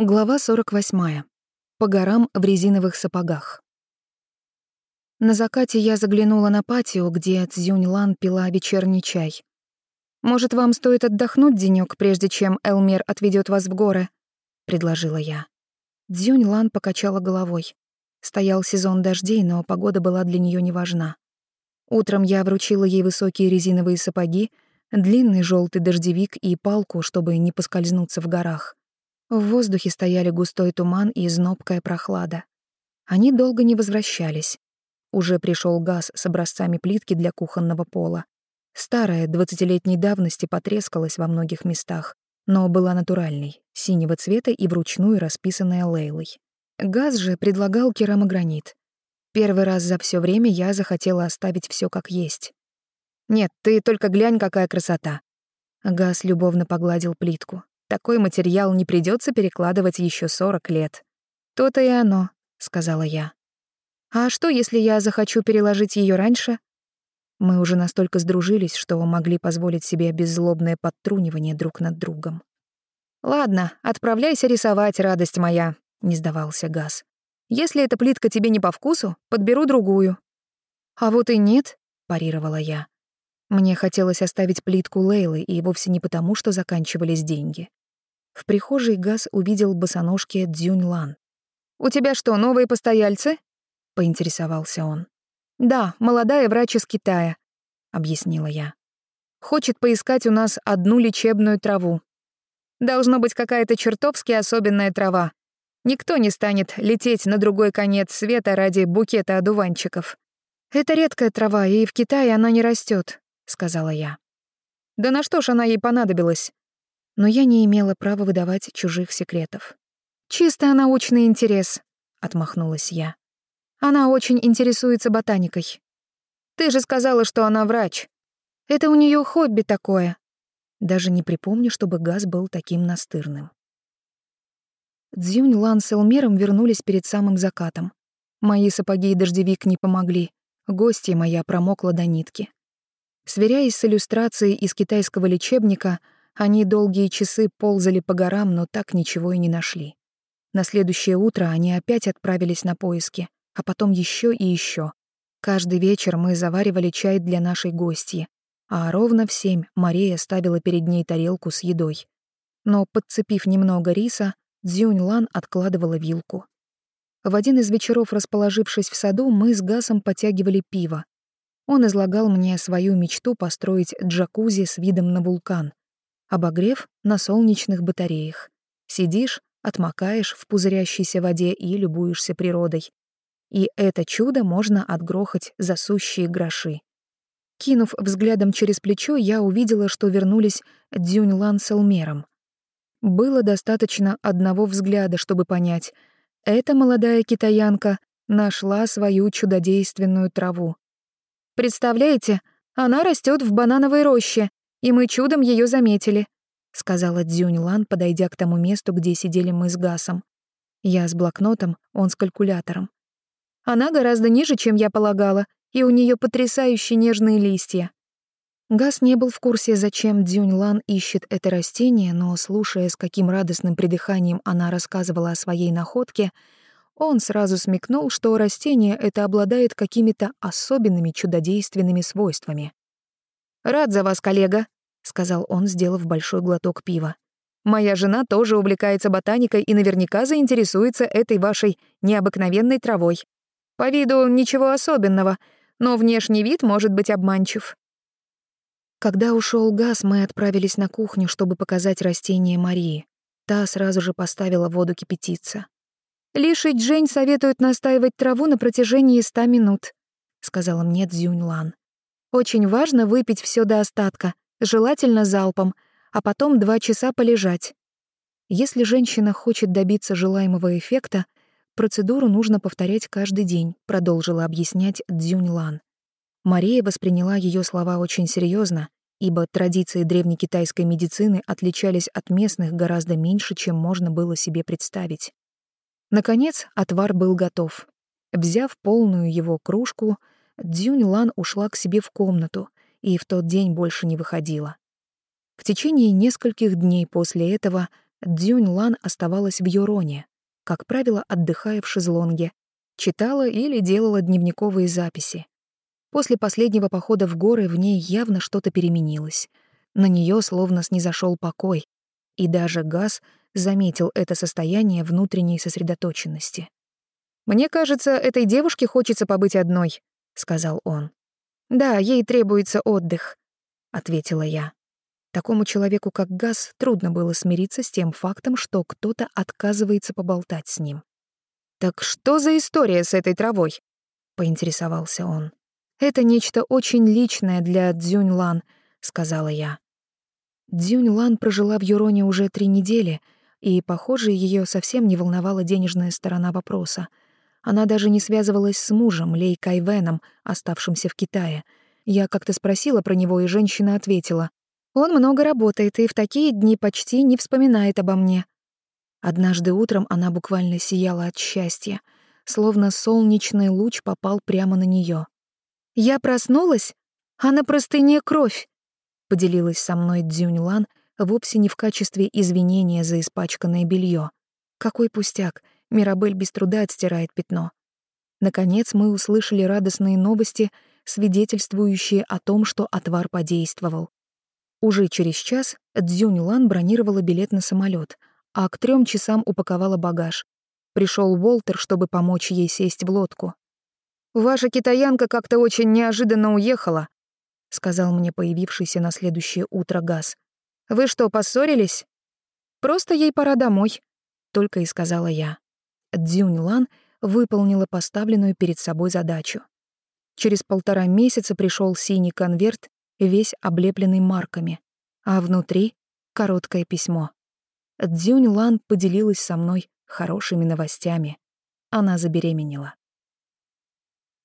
Глава 48. По горам в резиновых сапогах. На закате я заглянула на патио, где Цзюнь Лан пила вечерний чай. «Может, вам стоит отдохнуть денёк, прежде чем Элмер отведёт вас в горы?» — предложила я. Цзюнь Лан покачала головой. Стоял сезон дождей, но погода была для неё не важна. Утром я вручила ей высокие резиновые сапоги, длинный жёлтый дождевик и палку, чтобы не поскользнуться в горах. В воздухе стояли густой туман и знобкая прохлада. Они долго не возвращались. Уже пришел газ с образцами плитки для кухонного пола. Старая, двадцатилетней давности, потрескалась во многих местах, но была натуральной, синего цвета и вручную расписанная Лейлой. Газ же предлагал керамогранит. Первый раз за все время я захотела оставить все как есть. «Нет, ты только глянь, какая красота!» Газ любовно погладил плитку. Такой материал не придется перекладывать еще 40 лет. То-то и оно, сказала я. А что, если я захочу переложить ее раньше? Мы уже настолько сдружились, что могли позволить себе беззлобное подтрунивание друг над другом. Ладно, отправляйся рисовать, радость моя, не сдавался Газ. Если эта плитка тебе не по вкусу, подберу другую. А вот и нет, парировала я. Мне хотелось оставить плитку Лейлы, и вовсе не потому, что заканчивались деньги. В прихожей Газ увидел босоножки Дзюнь Лан. «У тебя что, новые постояльцы?» — поинтересовался он. «Да, молодая врач из Китая», — объяснила я. «Хочет поискать у нас одну лечебную траву. Должно быть какая-то чертовски особенная трава. Никто не станет лететь на другой конец света ради букета одуванчиков. Это редкая трава, и в Китае она не растет, сказала я. Да на что ж она ей понадобилась? Но я не имела права выдавать чужих секретов. «Чисто научный интерес», — отмахнулась я. «Она очень интересуется ботаникой. Ты же сказала, что она врач. Это у нее хобби такое». Даже не припомню, чтобы Газ был таким настырным. Дзюнь Лан с Элмером вернулись перед самым закатом. Мои сапоги и дождевик не помогли. Гостья моя промокла до нитки. Сверяясь с иллюстрацией из китайского лечебника, они долгие часы ползали по горам, но так ничего и не нашли. На следующее утро они опять отправились на поиски, а потом еще и еще. Каждый вечер мы заваривали чай для нашей гости, а ровно в семь Мария ставила перед ней тарелку с едой. Но, подцепив немного риса, Цзюнь Лан откладывала вилку. В один из вечеров, расположившись в саду, мы с Гасом потягивали пиво. Он излагал мне свою мечту построить джакузи с видом на вулкан обогрев на солнечных батареях. Сидишь, отмокаешь в пузырящейся воде и любуешься природой. И это чудо можно отгрохать за сущие гроши. Кинув взглядом через плечо, я увидела, что вернулись Дзюньлан с Элмером. Было достаточно одного взгляда, чтобы понять, эта молодая китаянка нашла свою чудодейственную траву. «Представляете, она растет в банановой роще, и мы чудом ее заметили», — сказала Дзюнь Лан, подойдя к тому месту, где сидели мы с Гасом. Я с блокнотом, он с калькулятором. Она гораздо ниже, чем я полагала, и у нее потрясающе нежные листья. Гас не был в курсе, зачем Дзюнь Лан ищет это растение, но, слушая, с каким радостным придыханием она рассказывала о своей находке, он сразу смекнул, что растение это обладает какими-то особенными чудодейственными свойствами. «Рад за вас, коллега», — сказал он, сделав большой глоток пива. «Моя жена тоже увлекается ботаникой и наверняка заинтересуется этой вашей необыкновенной травой. По виду ничего особенного, но внешний вид может быть обманчив». Когда ушел газ, мы отправились на кухню, чтобы показать растение Марии. Та сразу же поставила воду кипятиться. «Лишь и Джень советует настаивать траву на протяжении ста минут», — сказала мне Цзюнь Лан. Очень важно выпить все до остатка, желательно залпом, а потом два часа полежать. Если женщина хочет добиться желаемого эффекта, процедуру нужно повторять каждый день, продолжила объяснять Цзюнь Лан. Мария восприняла ее слова очень серьезно, ибо традиции древнекитайской медицины отличались от местных гораздо меньше, чем можно было себе представить. Наконец, отвар был готов. Взяв полную его кружку, Дзюнь Лан ушла к себе в комнату и в тот день больше не выходила. В течение нескольких дней после этого Дзюнь Лан оставалась в Юроне, как правило, отдыхая в шезлонге, читала или делала дневниковые записи. После последнего похода в горы в ней явно что-то переменилось. На нее словно снизошел покой, и даже Газ заметил это состояние внутренней сосредоточенности. «Мне кажется, этой девушке хочется побыть одной», — сказал он. «Да, ей требуется отдых», — ответила я. Такому человеку, как Газ, трудно было смириться с тем фактом, что кто-то отказывается поболтать с ним. «Так что за история с этой травой?» — поинтересовался он. «Это нечто очень личное для Дзюнь Лан», — сказала я. Дзюнь Лан прожила в Юроне уже три недели, и, похоже, ее совсем не волновала денежная сторона вопроса. Она даже не связывалась с мужем, Лей Кайвеном, оставшимся в Китае. Я как-то спросила про него, и женщина ответила, он много работает и в такие дни почти не вспоминает обо мне. Однажды утром она буквально сияла от счастья, словно солнечный луч попал прямо на нее. «Я проснулась, а на простыне кровь», — поделилась со мной Дзюньлан вовсе не в качестве извинения за испачканное белье. Какой пустяк, Мирабель без труда отстирает пятно. Наконец мы услышали радостные новости, свидетельствующие о том, что отвар подействовал. Уже через час Цзюнь Лан бронировала билет на самолет, а к трем часам упаковала багаж. Пришел Уолтер, чтобы помочь ей сесть в лодку. «Ваша китаянка как-то очень неожиданно уехала», — сказал мне появившийся на следующее утро Газ. «Вы что, поссорились?» «Просто ей пора домой», — только и сказала я. Цзюнь Лан выполнила поставленную перед собой задачу. Через полтора месяца пришел синий конверт весь облепленный марками, а внутри — короткое письмо. Дзюнь Лан поделилась со мной хорошими новостями. Она забеременела.